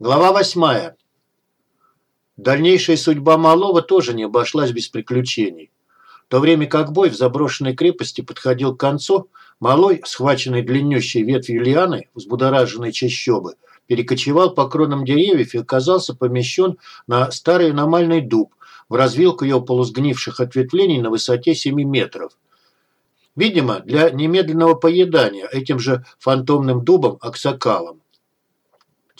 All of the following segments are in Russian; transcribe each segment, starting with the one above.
Глава восьмая. Дальнейшая судьба Малова тоже не обошлась без приключений. В то время как бой в заброшенной крепости подходил к концу, Малой, схваченный длиннющей ветвью лианы, взбудораженной чащобы, перекочевал по кронам деревьев и оказался помещен на старый аномальный дуб, в развилку его полусгнивших ответвлений на высоте 7 метров. Видимо, для немедленного поедания этим же фантомным дубом аксакалом.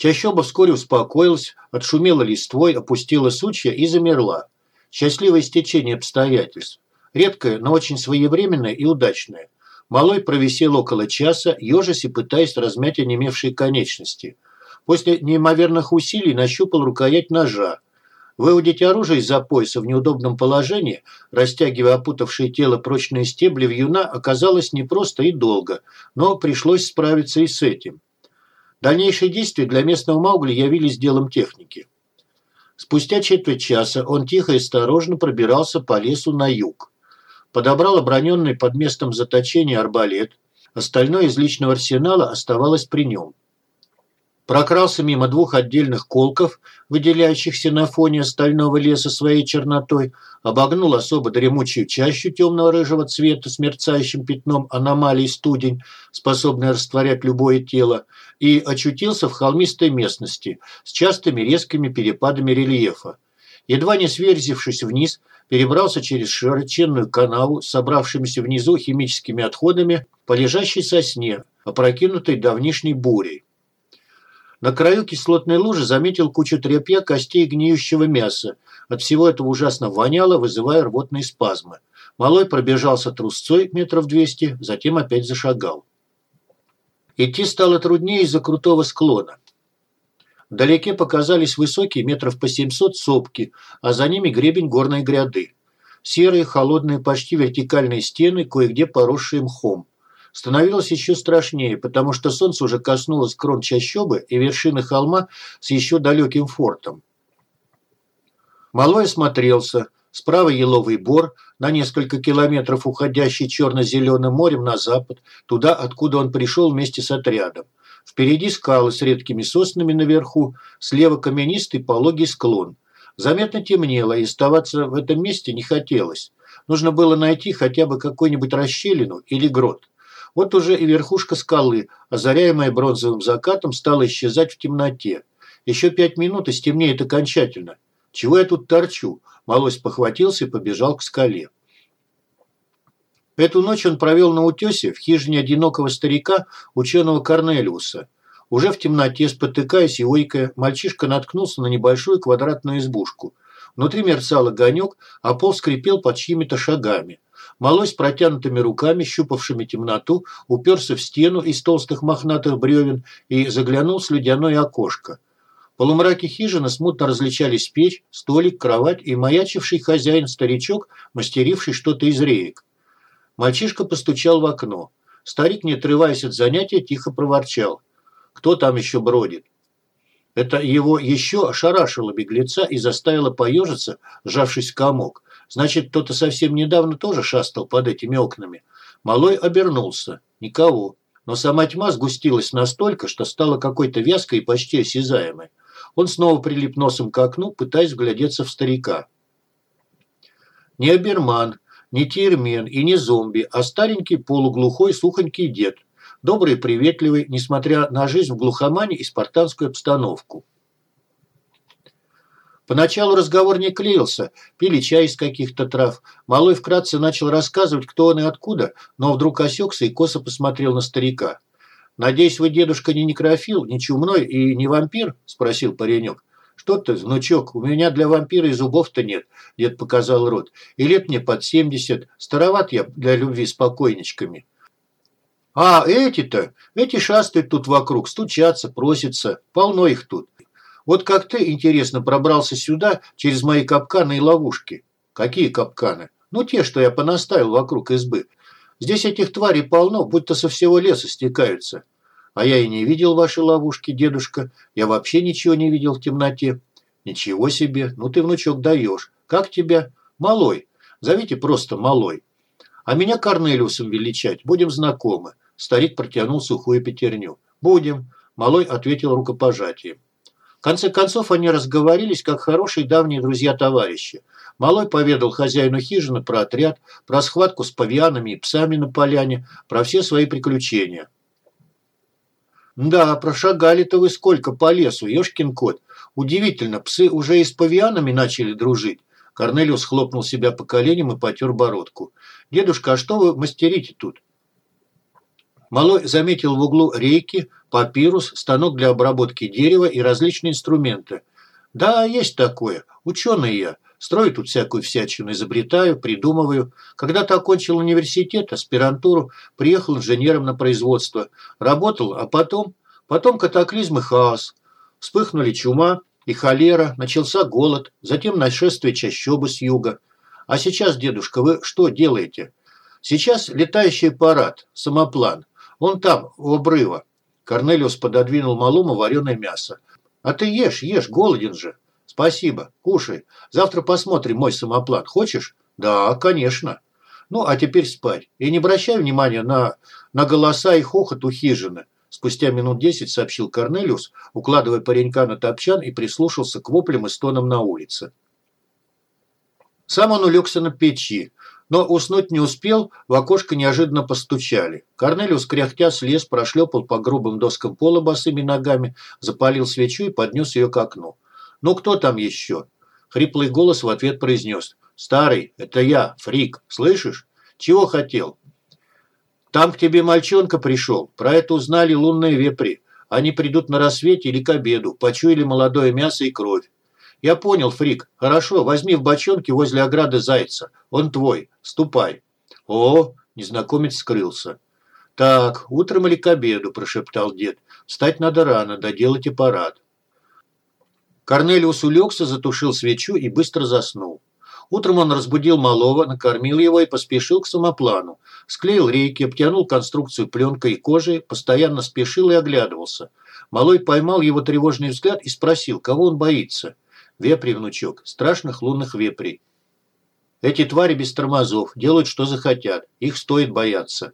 Чащоба вскоре успокоилась, отшумела листвой, опустила сучья и замерла. Счастливое стечение обстоятельств. Редкое, но очень своевременное и удачное. Малой провисел около часа, ежась и пытаясь размять онемевшие конечности. После неимоверных усилий нащупал рукоять ножа. Выудить оружие из-за пояса в неудобном положении, растягивая опутавшие тело прочные стебли вьюна, оказалось непросто и долго, но пришлось справиться и с этим. Дальнейшие действия для местного Маугли явились делом техники. Спустя четверть часа он тихо и осторожно пробирался по лесу на юг. Подобрал оброненный под местом заточения арбалет. Остальное из личного арсенала оставалось при нем прокрался мимо двух отдельных колков, выделяющихся на фоне стального леса своей чернотой, обогнул особо дремучую чащу темного рыжего цвета с мерцающим пятном аномалий студень, способный растворять любое тело, и очутился в холмистой местности с частыми резкими перепадами рельефа. Едва не сверзившись вниз, перебрался через широченную канаву с собравшимися внизу химическими отходами по лежащей сосне, опрокинутой давнишней бурей. На краю кислотной лужи заметил кучу тряпья, костей гниющего мяса. От всего этого ужасно воняло, вызывая рвотные спазмы. Малой пробежался трусцой метров двести, затем опять зашагал. Идти стало труднее из-за крутого склона. Вдалеке показались высокие метров по 700 сопки, а за ними гребень горной гряды. Серые, холодные, почти вертикальные стены, кое-где поросшие мхом. Становилось еще страшнее, потому что солнце уже коснулось крон чащобы и вершины холма с еще далеким фортом. Малой осмотрелся. Справа еловый бор, на несколько километров уходящий черно-зеленым морем на запад, туда, откуда он пришел вместе с отрядом. Впереди скалы с редкими соснами наверху, слева каменистый пологий склон. Заметно темнело, и оставаться в этом месте не хотелось. Нужно было найти хотя бы какую-нибудь расщелину или грот. Вот уже и верхушка скалы, озаряемая бронзовым закатом, стала исчезать в темноте. Еще пять минут и стемнеет окончательно. Чего я тут торчу? Малось похватился и побежал к скале. Эту ночь он провел на утесе в хижине одинокого старика, ученого Корнелиуса. Уже в темноте, спотыкаясь и ойкая, мальчишка наткнулся на небольшую квадратную избушку. Внутри мерцал огонек, а пол скрипел под чьими-то шагами. Малой с протянутыми руками, щупавшими темноту, уперся в стену из толстых мохнатых бревен и заглянул в слюдяное окошко. В полумраке хижины смутно различались печь, столик, кровать и маячивший хозяин-старичок, мастеривший что-то из реек. Мальчишка постучал в окно. Старик, не отрываясь от занятия, тихо проворчал. «Кто там еще бродит?» Это его еще ошарашило беглеца и заставило поежиться, сжавшись в комок. Значит, кто-то совсем недавно тоже шастал под этими окнами. Малой обернулся. Никого. Но сама тьма сгустилась настолько, что стала какой-то вязкой и почти осязаемой. Он снова прилип носом к окну, пытаясь вглядеться в старика. Не оберман, не тирмен и не зомби, а старенький полуглухой сухонький дед. Добрый и приветливый, несмотря на жизнь в глухомане и спартанскую обстановку. Поначалу разговор не клеился, пили чай из каких-то трав. Малой вкратце начал рассказывать, кто он и откуда, но вдруг осекся и косо посмотрел на старика. «Надеюсь, вы, дедушка, не некрофил, не чумной и не вампир?» – спросил паренек. «Что ты, внучок, у меня для вампира и зубов-то нет», – дед показал рот. «И лет мне под семьдесят, староват я для любви с покойничками». «А, эти-то, эти шастают тут вокруг, стучатся, просятся, полно их тут. Вот как ты, интересно, пробрался сюда через мои капканы и ловушки? Какие капканы? Ну, те, что я понаставил вокруг избы. Здесь этих тварей полно, будто со всего леса стекаются. А я и не видел ваши ловушки, дедушка. Я вообще ничего не видел в темноте. Ничего себе. Ну ты, внучок, даешь. Как тебя? Малой. Зовите просто Малой. А меня Корнелиусом величать. Будем знакомы. Старик протянул сухую пятерню. Будем. Малой ответил рукопожатием. В конце концов они разговорились, как хорошие давние друзья-товарищи. Малой поведал хозяину хижины про отряд, про схватку с павианами и псами на поляне, про все свои приключения. «Да, прошагали-то вы сколько по лесу, ешкин кот. Удивительно, псы уже и с павианами начали дружить». Корнелиус хлопнул себя по коленям и потер бородку. «Дедушка, а что вы мастерите тут?» Малой заметил в углу рейки, папирус, станок для обработки дерева и различные инструменты. «Да, есть такое. Ученый я. Строю тут всякую всячину, изобретаю, придумываю. Когда-то окончил университет, аспирантуру, приехал инженером на производство. Работал, а потом... Потом катаклизм и хаос. Вспыхнули чума и холера, начался голод, затем нашествие чащобы с юга. А сейчас, дедушка, вы что делаете? Сейчас летающий аппарат, самоплан. Он там, у обрыва. Корнелиус пододвинул малому вареное мясо. А ты ешь, ешь, голоден же. Спасибо, кушай. Завтра посмотрим мой самоплан. Хочешь? Да, конечно. Ну, а теперь спать. И не обращай внимания на, на голоса и хохот у хижины. Спустя минут десять сообщил Корнелиус, укладывая паренька на топчан и прислушался к воплям и стонам на улице. Сам он улегся на печи, но уснуть не успел, в окошко неожиданно постучали. Корнелиус, кряхтя, слез, прошлепал по грубым доскам пола босыми ногами, запалил свечу и поднес ее к окну. «Ну кто там еще?» Хриплый голос в ответ произнес. «Старый, это я, Фрик, слышишь? Чего хотел?» «Там к тебе мальчонка пришел. Про это узнали лунные вепри. Они придут на рассвете или к обеду, почуяли молодое мясо и кровь. «Я понял, Фрик. Хорошо, возьми в бочонке возле ограды зайца. Он твой. Ступай». «О!» – незнакомец скрылся. «Так, утром или к обеду?» – прошептал дед. «Встать надо рано, доделать аппарат». Корнелиус улегся, затушил свечу и быстро заснул. Утром он разбудил малого, накормил его и поспешил к самоплану. Склеил рейки, обтянул конструкцию пленкой и кожей, постоянно спешил и оглядывался. Малой поймал его тревожный взгляд и спросил, кого он боится. Вепри, внучок, страшных лунных вепрей. Эти твари без тормозов, делают, что захотят. Их стоит бояться.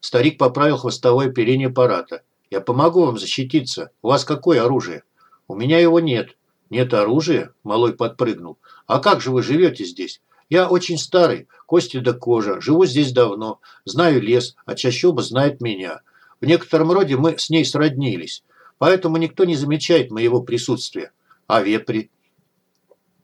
Старик поправил хвостовое оперение аппарата. «Я помогу вам защититься. У вас какое оружие?» «У меня его нет». «Нет оружия?» – Малой подпрыгнул. «А как же вы живете здесь?» «Я очень старый, кости до кожа, живу здесь давно, знаю лес, а чащоба знает меня. В некотором роде мы с ней сроднились, поэтому никто не замечает моего присутствия. А вепри?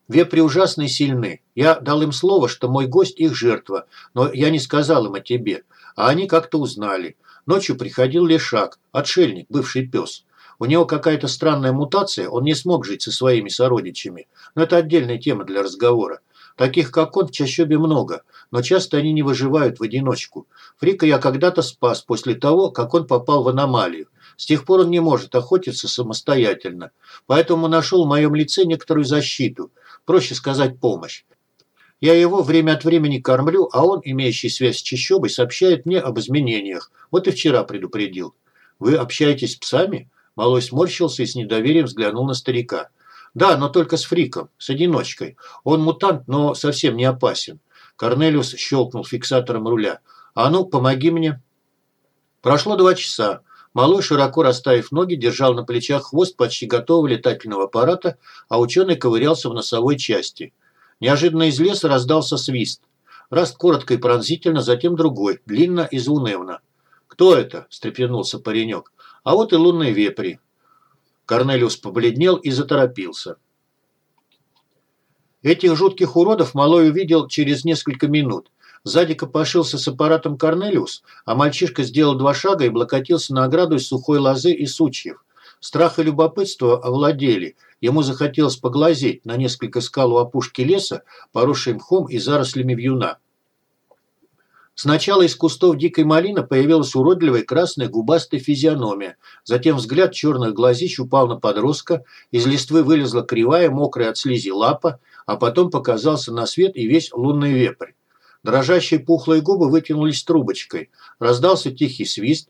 Вепри ужасно сильны. Я дал им слово, что мой гость их жертва, но я не сказал им о тебе. А они как-то узнали. Ночью приходил Лешак, отшельник, бывший пес. У него какая-то странная мутация, он не смог жить со своими сородичами. Но это отдельная тема для разговора. Таких, как он, в чащобе много, но часто они не выживают в одиночку. Фрика я когда-то спас после того, как он попал в аномалию. С тех пор он не может охотиться самостоятельно. Поэтому нашел в моем лице некоторую защиту, проще сказать помощь. Я его время от времени кормлю, а он, имеющий связь с Чищобой, сообщает мне об изменениях. Вот и вчера предупредил. Вы общаетесь с псами? Малой сморщился и с недоверием взглянул на старика. Да, но только с фриком, с одиночкой. Он мутант, но совсем не опасен. Корнелиус щелкнул фиксатором руля. А ну, помоги мне. Прошло два часа. Малой, широко расставив ноги, держал на плечах хвост почти готового летательного аппарата, а ученый ковырялся в носовой части. Неожиданно из леса раздался свист. Раз коротко и пронзительно, затем другой, длинно и заунывно. «Кто это?» – встрепенулся паренек. «А вот и лунные вепри». Корнелиус побледнел и заторопился. Этих жутких уродов Малой увидел через несколько минут. Сзади копошился с аппаратом Корнелиус, а мальчишка сделал два шага и блокотился на ограду из сухой лозы и сучьев. Страх и любопытство овладели. Ему захотелось поглазеть на несколько скал у опушки леса, поросшим мхом и зарослями вьюна. Сначала из кустов дикой малины появилась уродливая красная губастая физиономия. Затем взгляд черных глазищ упал на подростка, из листвы вылезла кривая, мокрая от слизи лапа, а потом показался на свет и весь лунный вепрь. Дрожащие пухлые губы вытянулись трубочкой. Раздался тихий свист.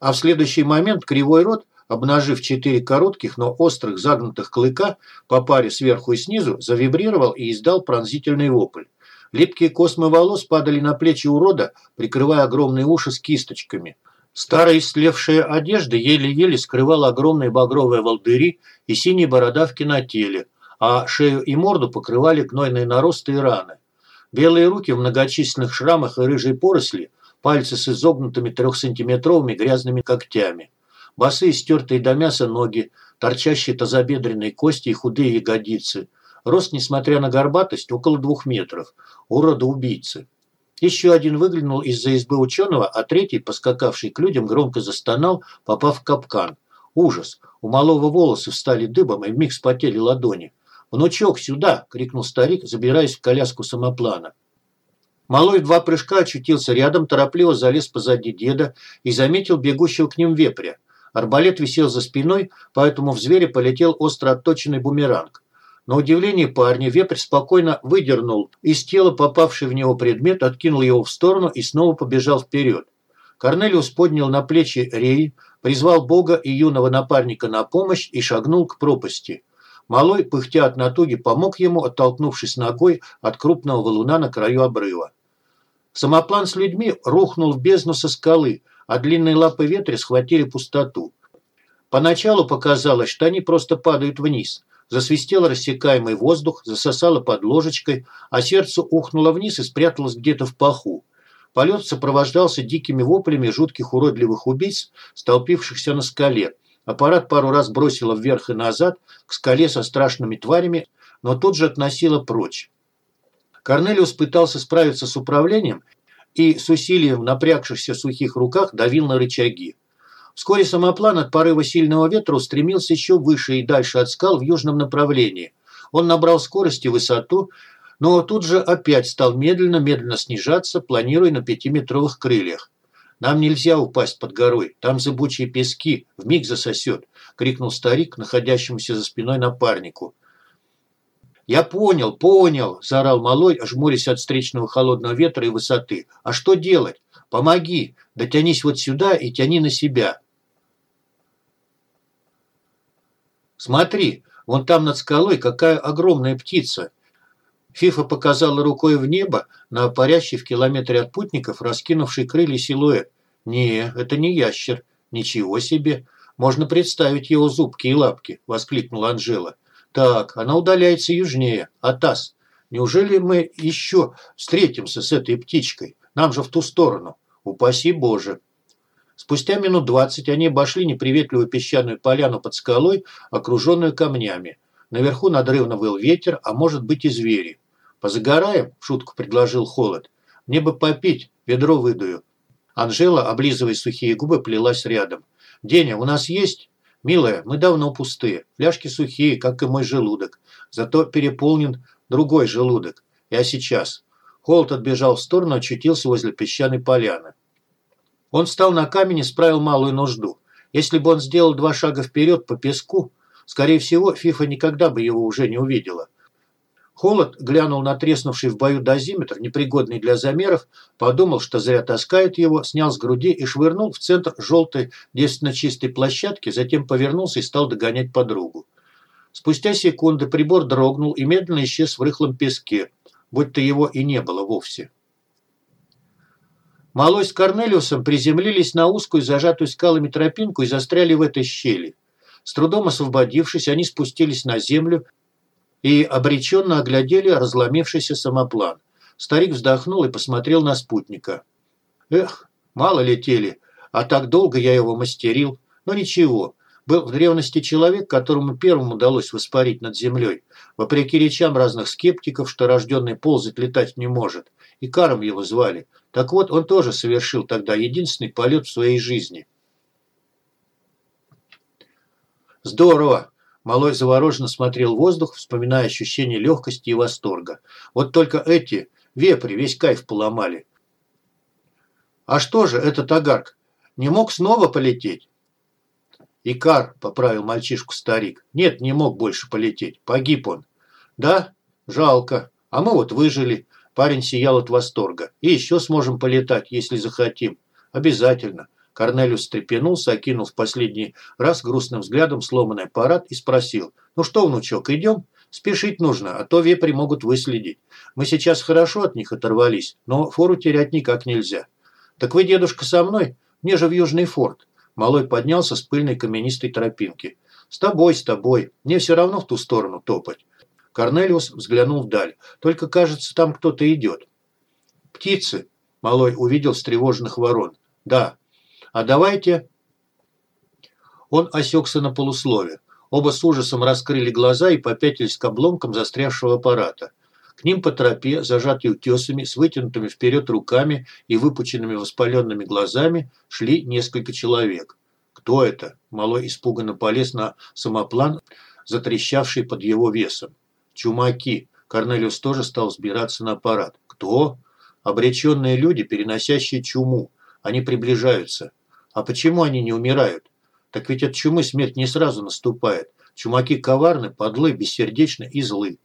А в следующий момент кривой рот, обнажив четыре коротких, но острых загнутых клыка по паре сверху и снизу, завибрировал и издал пронзительный вопль. Липкие космы волос падали на плечи урода, прикрывая огромные уши с кисточками. Старая истлевшая одежда еле-еле скрывала огромные багровые волдыри и синие бородавки на теле, а шею и морду покрывали гнойные наросты и раны. Белые руки в многочисленных шрамах и рыжей поросли, пальцы с изогнутыми трехсантиметровыми грязными когтями. Босые, стертые до мяса ноги, торчащие тазобедренные кости и худые ягодицы. Рост, несмотря на горбатость, около двух метров. Урода-убийцы. Еще один выглянул из-за избы ученого, а третий, поскакавший к людям, громко застонал, попав в капкан. Ужас! У малого волосы встали дыбом и вмиг спотели ладони. «Внучок, сюда!» – крикнул старик, забираясь в коляску самоплана. Малой в два прыжка очутился рядом, торопливо залез позади деда и заметил бегущего к ним вепря. Арбалет висел за спиной, поэтому в зверя полетел остро отточенный бумеранг. На удивление парня вепрь спокойно выдернул из тела попавший в него предмет, откинул его в сторону и снова побежал вперед. Корнелиус поднял на плечи рей, призвал Бога и юного напарника на помощь и шагнул к пропасти. Малой, пыхтя от натуги, помог ему, оттолкнувшись ногой от крупного валуна на краю обрыва. Самоплан с людьми рухнул в бездну со скалы, а длинные лапы ветра схватили пустоту. Поначалу показалось, что они просто падают вниз – Засвистел рассекаемый воздух, засосало под ложечкой, а сердце ухнуло вниз и спряталось где-то в паху. Полет сопровождался дикими воплями жутких уродливых убийц, столпившихся на скале. Аппарат пару раз бросило вверх и назад, к скале со страшными тварями, но тут же относило прочь. Корнелиус пытался справиться с управлением и с усилием напрягшихся сухих руках давил на рычаги. Вскоре самоплан от порыва сильного ветра устремился еще выше и дальше от скал в южном направлении. Он набрал скорость и высоту, но тут же опять стал медленно-медленно снижаться, планируя на пятиметровых крыльях. «Нам нельзя упасть под горой, там зыбучие пески, вмиг засосет», – крикнул старик, находящемуся за спиной напарнику. «Я понял, понял!» – заорал малой, жмурясь от встречного холодного ветра и высоты. «А что делать? Помоги! Дотянись вот сюда и тяни на себя!» «Смотри, вон там над скалой какая огромная птица!» Фифа показала рукой в небо на парящий в километре от путников, раскинувший крылья силуэт. «Не, это не ящер. Ничего себе! Можно представить его зубки и лапки!» – воскликнула Анжела. «Так, она удаляется южнее. Атас, неужели мы еще встретимся с этой птичкой? Нам же в ту сторону. Упаси Боже!» Спустя минут двадцать они обошли неприветливую песчаную поляну под скалой, окруженную камнями. Наверху надрывно выл ветер, а может быть и звери. «Позагораем?» – шутку предложил Холод. «Мне бы попить, ведро выдую». Анжела, облизывая сухие губы, плелась рядом. «Деня, у нас есть?» «Милая, мы давно пустые. Фляжки сухие, как и мой желудок. Зато переполнен другой желудок. Я сейчас». Холод отбежал в сторону, очутился возле песчаной поляны. Он встал на камень и справил малую нужду. Если бы он сделал два шага вперед по песку, скорее всего, Фифа никогда бы его уже не увидела. Холод глянул на треснувший в бою дозиметр, непригодный для замеров, подумал, что зря таскает его, снял с груди и швырнул в центр желтой, девственно чистой площадки, затем повернулся и стал догонять подругу. Спустя секунды прибор дрогнул и медленно исчез в рыхлом песке, будто его и не было вовсе. Малой с Корнелиусом приземлились на узкую, зажатую скалами тропинку и застряли в этой щели. С трудом освободившись, они спустились на землю и обреченно оглядели разломившийся самоплан. Старик вздохнул и посмотрел на спутника. «Эх, мало летели, а так долго я его мастерил. Но ничего, был в древности человек, которому первым удалось воспарить над землей, вопреки речам разных скептиков, что рожденный ползать летать не может. И Каром его звали. Так вот, он тоже совершил тогда единственный полет в своей жизни. Здорово! Малой завороженно смотрел в воздух, вспоминая ощущение легкости и восторга. Вот только эти вепри весь кайф поломали. А что же этот агарк? Не мог снова полететь? «Икар», – поправил мальчишку старик. «Нет, не мог больше полететь. Погиб он». «Да? Жалко. А мы вот выжили». Парень сиял от восторга. «И еще сможем полетать, если захотим». «Обязательно». Корнелиус встрепенулся, в последний раз грустным взглядом сломанный аппарат и спросил. «Ну что, внучок, идем?» «Спешить нужно, а то вепри могут выследить. Мы сейчас хорошо от них оторвались, но фору терять никак нельзя». «Так вы, дедушка, со мной?» Мне же в Южный форт. Малой поднялся с пыльной каменистой тропинки. «С тобой, с тобой. Мне все равно в ту сторону топать». Корнелиус взглянул вдаль. «Только, кажется, там кто-то идет». «Птицы!» – Малой увидел встревоженных ворон. «Да. А давайте...» Он осекся на полуслове. Оба с ужасом раскрыли глаза и попятились к обломкам застрявшего аппарата. К ним по тропе, зажатой утесами, с вытянутыми вперед руками и выпученными воспаленными глазами, шли несколько человек. «Кто это?» – Малой испуганно полез на самоплан, затрещавший под его весом. «Чумаки!» – Корнелиус тоже стал взбираться на аппарат. «Кто?» «Обреченные люди, переносящие чуму. Они приближаются. А почему они не умирают? Так ведь от чумы смерть не сразу наступает. Чумаки коварны, подлы, бессердечны и злы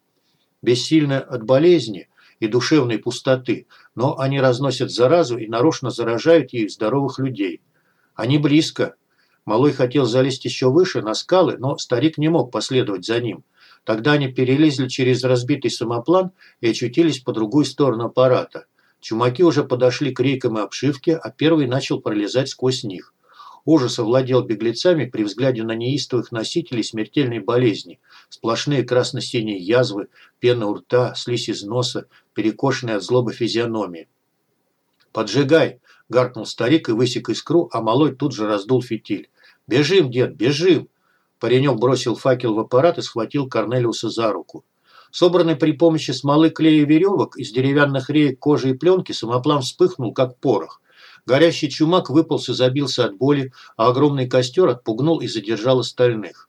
бессильны от болезни и душевной пустоты, но они разносят заразу и нарочно заражают ей здоровых людей. Они близко. Малой хотел залезть еще выше, на скалы, но старик не мог последовать за ним. Тогда они перелезли через разбитый самоплан и очутились по другую сторону аппарата. Чумаки уже подошли к рейкам и обшивке, а первый начал пролезать сквозь них. Ужас овладел беглецами при взгляде на неистовых носителей смертельной болезни. Сплошные красно-синие язвы, пена у рта, слизь из носа, перекошенные от злобы физиономии. «Поджигай!» – гаркнул старик и высек искру, а малой тут же раздул фитиль. «Бежим, дед, бежим!» Паренек бросил факел в аппарат и схватил Корнелиуса за руку. Собранный при помощи смолы, клея и веревок из деревянных реек кожи и пленки самоплан вспыхнул, как порох. Горящий чумак выполз и забился от боли, а огромный костер отпугнул и задержал остальных.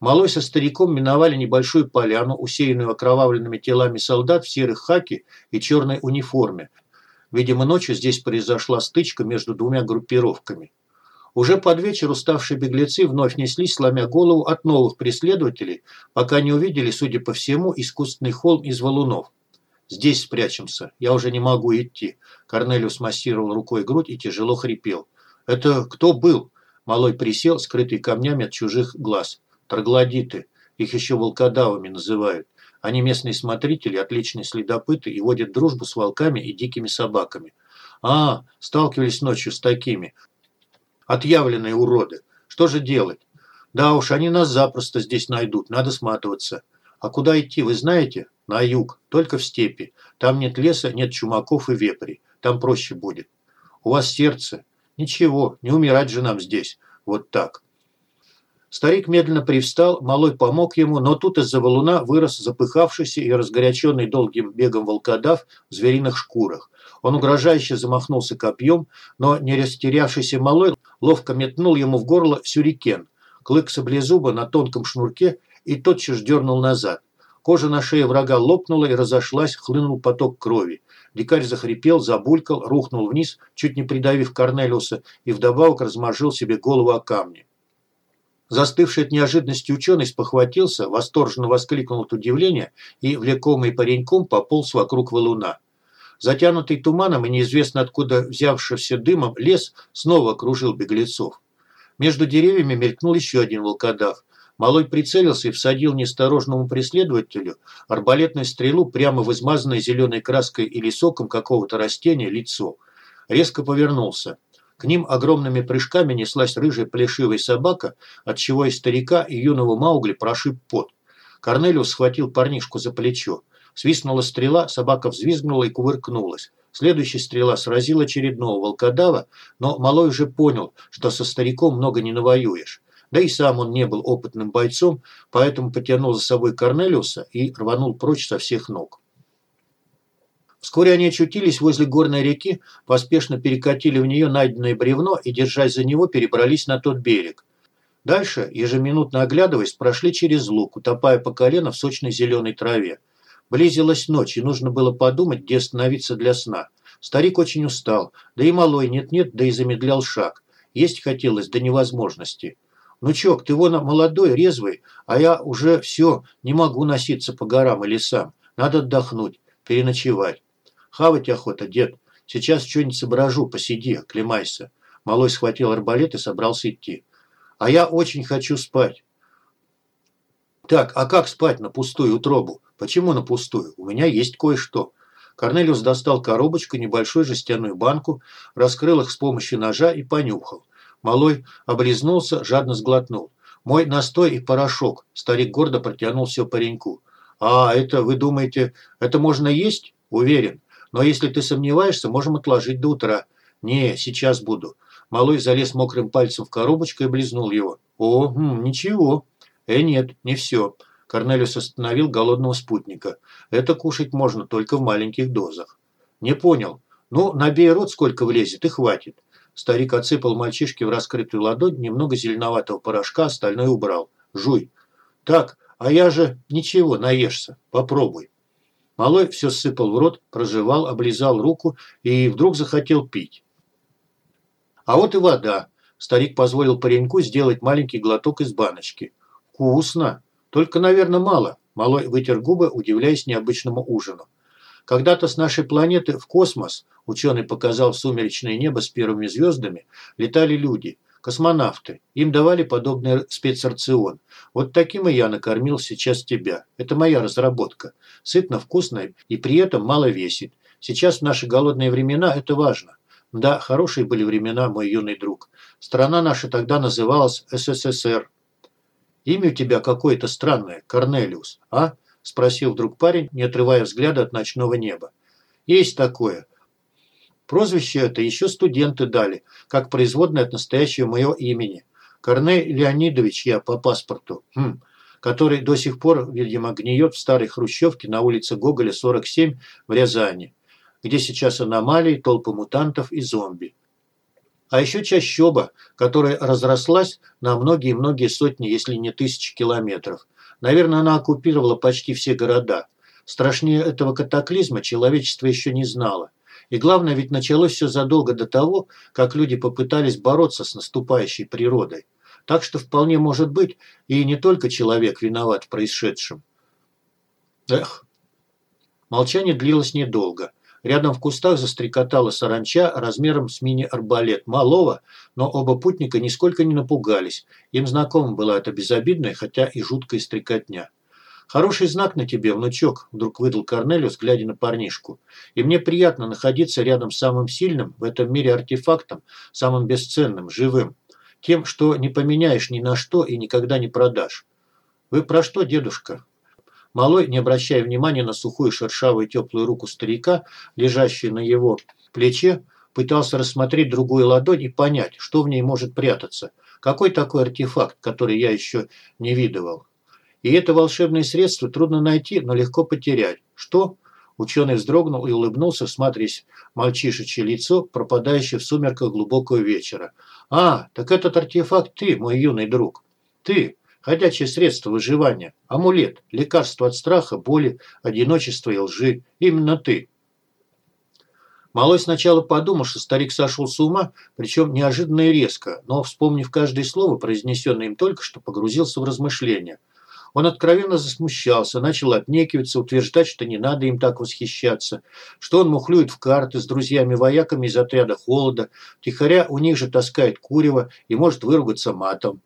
Малой со стариком миновали небольшую поляну, усеянную окровавленными телами солдат в серых хаке и черной униформе. Видимо, ночью здесь произошла стычка между двумя группировками. Уже под вечер уставшие беглецы вновь неслись, сломя голову от новых преследователей, пока не увидели, судя по всему, искусственный холм из валунов. Здесь спрячемся. Я уже не могу идти. Корнелиус массировал рукой грудь и тяжело хрипел. Это кто был? Малой присел, скрытый камнями от чужих глаз. Троглодиты. Их еще волкодавами называют. Они местные смотрители, отличные следопыты и водят дружбу с волками и дикими собаками. А, сталкивались ночью с такими. Отъявленные уроды. Что же делать? Да уж, они нас запросто здесь найдут. Надо сматываться. А куда идти, вы знаете? На юг, только в степи. Там нет леса, нет чумаков и вепрей. Там проще будет. У вас сердце. Ничего, не умирать же нам здесь. Вот так. Старик медленно привстал, малой помог ему, но тут из-за валуна вырос запыхавшийся и разгоряченный долгим бегом волкодав в звериных шкурах. Он угрожающе замахнулся копьем, но не растерявшийся малой ловко метнул ему в горло сюрикен. Клык саблезуба на тонком шнурке и тотчас дернул назад. Кожа на шее врага лопнула и разошлась, хлынул поток крови. Дикарь захрипел, забулькал, рухнул вниз, чуть не придавив Корнелиуса, и вдобавок размажил себе голову о камни. Застывший от неожиданности ученый спохватился, восторженно воскликнул от удивления и, влекомый пареньком, пополз вокруг валуна. Затянутый туманом и неизвестно откуда взявшийся дымом лес снова окружил беглецов. Между деревьями мелькнул еще один волкодав. Малой прицелился и всадил неосторожному преследователю арбалетную стрелу прямо в измазанное зеленой краской или соком какого-то растения лицо. Резко повернулся. К ним огромными прыжками неслась рыжая плешивая собака, отчего и старика, и юного Маугли прошиб пот. Корнелиус схватил парнишку за плечо. Свистнула стрела, собака взвизгнула и кувыркнулась. Следующая стрела сразила очередного волкодава, но Малой уже понял, что со стариком много не навоюешь. Да и сам он не был опытным бойцом, поэтому потянул за собой Корнелиуса и рванул прочь со всех ног. Вскоре они очутились возле горной реки, поспешно перекатили в нее найденное бревно и, держась за него, перебрались на тот берег. Дальше, ежеминутно оглядываясь, прошли через луг, утопая по колено в сочной зеленой траве. Близилась ночь, и нужно было подумать, где остановиться для сна. Старик очень устал, да и малой нет-нет, да и замедлял шаг. Есть хотелось до невозможности. «Внучок, ты вон молодой, резвый, а я уже все, не могу носиться по горам и лесам. Надо отдохнуть, переночевать. Хавать охота, дед. Сейчас что-нибудь соображу, посиди, оклемайся». Малой схватил арбалет и собрался идти. «А я очень хочу спать». «Так, а как спать на пустую утробу? Почему на пустую? У меня есть кое-что». Корнелиус достал коробочку, небольшую жестяную банку, раскрыл их с помощью ножа и понюхал. Малой облизнулся, жадно сглотнул. «Мой настой и порошок», – старик гордо протянул все пареньку. «А, это, вы думаете, это можно есть?» «Уверен. Но если ты сомневаешься, можем отложить до утра». «Не, сейчас буду». Малой залез мокрым пальцем в коробочку и близнул его. «О, хм, ничего». «Э, нет, не все». Корнелиус остановил голодного спутника. «Это кушать можно только в маленьких дозах». «Не понял. Ну, набей рот, сколько влезет, и хватит». Старик отсыпал мальчишке в раскрытую ладонь немного зеленоватого порошка, остальное убрал. «Жуй». «Так, а я же ничего, наешься. Попробуй». Малой все сыпал в рот, прожевал, облизал руку и вдруг захотел пить. А вот и вода. Старик позволил пареньку сделать маленький глоток из баночки. «Вкусно!» Только, наверное, мало. Малой вытер губы, удивляясь необычному ужину. Когда-то с нашей планеты в космос, ученый показал сумеречное небо с первыми звездами, летали люди, космонавты. Им давали подобный спецрацион. Вот таким и я накормил сейчас тебя. Это моя разработка. Сытно, вкусно и при этом мало весит. Сейчас в наши голодные времена это важно. Да, хорошие были времена, мой юный друг. Страна наша тогда называлась СССР. Имя у тебя какое-то странное, Корнелиус, а?» – спросил вдруг парень, не отрывая взгляда от ночного неба. «Есть такое. Прозвище это еще студенты дали, как производное от настоящего моего имени. Корней Леонидович я по паспорту, хм, который до сих пор, видимо, гниет в старой хрущевке на улице Гоголя, 47 в Рязани, где сейчас аномалии, толпы мутантов и зомби. А еще чащоба, которая разрослась на многие-многие сотни, если не тысячи километров. Наверное, она оккупировала почти все города. Страшнее этого катаклизма человечество еще не знало. И главное, ведь началось все задолго до того, как люди попытались бороться с наступающей природой. Так что вполне может быть, и не только человек виноват в происшедшем. Эх. Молчание длилось недолго. Рядом в кустах застрекотала саранча размером с мини-арбалет малого, но оба путника нисколько не напугались. Им знакома была эта безобидная, хотя и жуткая стрекотня. «Хороший знак на тебе, внучок», – вдруг выдал Корнелиус, глядя на парнишку. «И мне приятно находиться рядом с самым сильным в этом мире артефактом, самым бесценным, живым. Тем, что не поменяешь ни на что и никогда не продашь». «Вы про что, дедушка?» Малой, не обращая внимания на сухую шершавую теплую руку старика, лежащую на его плече, пытался рассмотреть другую ладонь и понять, что в ней может прятаться. Какой такой артефакт, который я еще не видывал? И это волшебное средство трудно найти, но легко потерять. Что? Ученый вздрогнул и улыбнулся, всматриваясь мальчишечье лицо, пропадающее в сумерках глубокого вечера. «А, так этот артефакт ты, мой юный друг. Ты, Ходячее средство выживания, амулет, лекарство от страха, боли, одиночества и лжи. Именно ты. Малой сначала подумал, что старик сошел с ума, причем неожиданно и резко, но, вспомнив каждое слово, произнесенное им только что, погрузился в размышления. Он откровенно засмущался, начал отнекиваться, утверждать, что не надо им так восхищаться, что он мухлюет в карты с друзьями-вояками из отряда холода, тихоря у них же таскает курево и может выругаться матом.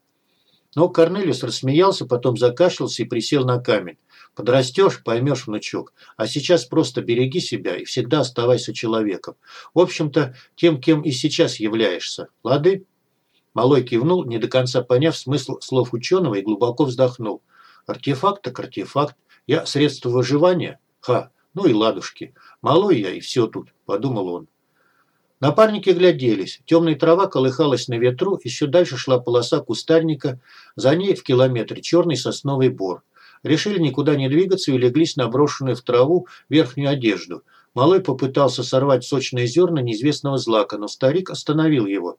Но Корнелиус рассмеялся, потом закашлялся и присел на камень. Подрастешь, поймешь, внучок. А сейчас просто береги себя и всегда оставайся человеком. В общем-то, тем, кем и сейчас являешься. Лады? Малой кивнул, не до конца поняв смысл слов ученого и глубоко вздохнул. Артефакт так артефакт. Я средство выживания? Ха, ну и ладушки. Малой я и все тут, подумал он. Напарники гляделись. Темная трава колыхалась на ветру, еще дальше шла полоса кустарника, за ней в километре черный сосновый бор. Решили никуда не двигаться и леглись на брошенную в траву верхнюю одежду. Малой попытался сорвать сочные зерна неизвестного злака, но старик остановил его.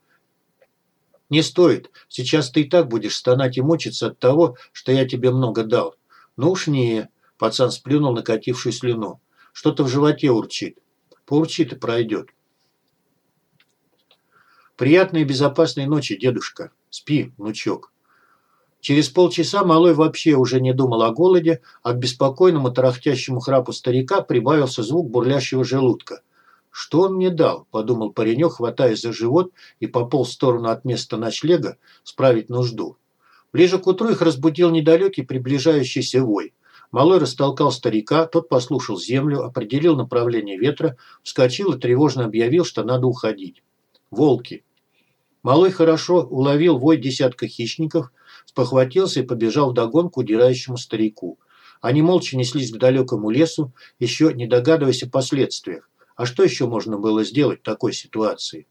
«Не стоит. Сейчас ты и так будешь стонать и мучиться от того, что я тебе много дал». «Ну уж не...» – пацан сплюнул накатившую слюну. «Что-то в животе урчит». «Поурчит и пройдет». Приятной и безопасной ночи, дедушка. Спи, внучок. Через полчаса малой вообще уже не думал о голоде, а к беспокойному тарахтящему храпу старика прибавился звук бурлящего желудка. «Что он мне дал?» – подумал паренек, хватаясь за живот и пополз в сторону от места ночлега справить нужду. Ближе к утру их разбудил недалекий приближающийся вой. Малой растолкал старика, тот послушал землю, определил направление ветра, вскочил и тревожно объявил, что надо уходить. Волки. Малой хорошо уловил вой десятка хищников, спохватился и побежал вдогонку удирающему старику. Они молча неслись к далекому лесу, еще не догадываясь о последствиях. А что еще можно было сделать в такой ситуации?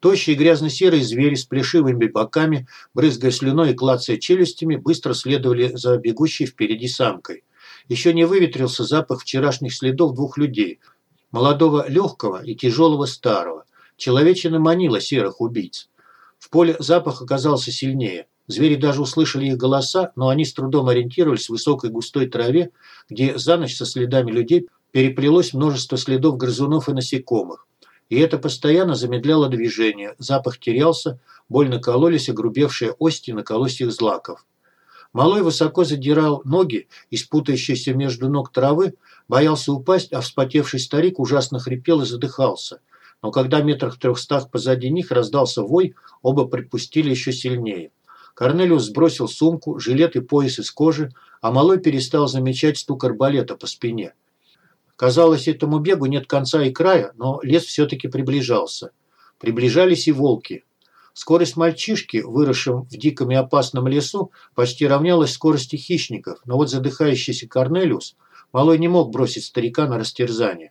Тощие грязно-серые звери с плешивыми боками, брызгая слюной и клацая челюстями, быстро следовали за бегущей впереди самкой. Еще не выветрился запах вчерашних следов двух людей – молодого легкого и тяжелого старого. Человечина манила серых убийц. В поле запах оказался сильнее. Звери даже услышали их голоса, но они с трудом ориентировались в высокой густой траве, где за ночь со следами людей переплелось множество следов грызунов и насекомых. И это постоянно замедляло движение, запах терялся, больно кололись огрубевшие ости на колосьях злаков. Малой высоко задирал ноги и спутающийся между ног травы, боялся упасть, а вспотевший старик ужасно хрипел и задыхался. Но когда метрах трехстах позади них раздался вой, оба припустили еще сильнее. Корнелиус сбросил сумку, жилет и пояс из кожи, а малой перестал замечать стук арбалета по спине. Казалось, этому бегу нет конца и края, но лес все-таки приближался. Приближались и волки. Скорость мальчишки, выросшим в диком и опасном лесу, почти равнялась скорости хищников, но вот задыхающийся Корнелиус, малой не мог бросить старика на растерзание.